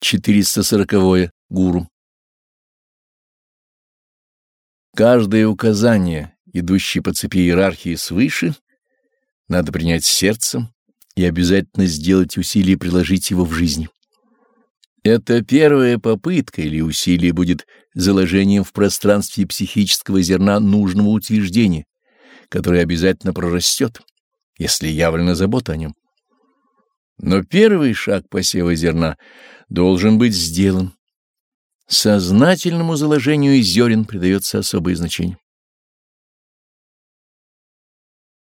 440. -е. Гуру. Каждое указание, идущее по цепи иерархии свыше, надо принять сердцем и обязательно сделать усилие приложить его в жизни. Это первая попытка или усилие будет заложением в пространстве психического зерна нужного утверждения, которое обязательно прорастет, если явлена забота о нем. Но первый шаг посева зерна должен быть сделан. Сознательному заложению зерен придается особое значение.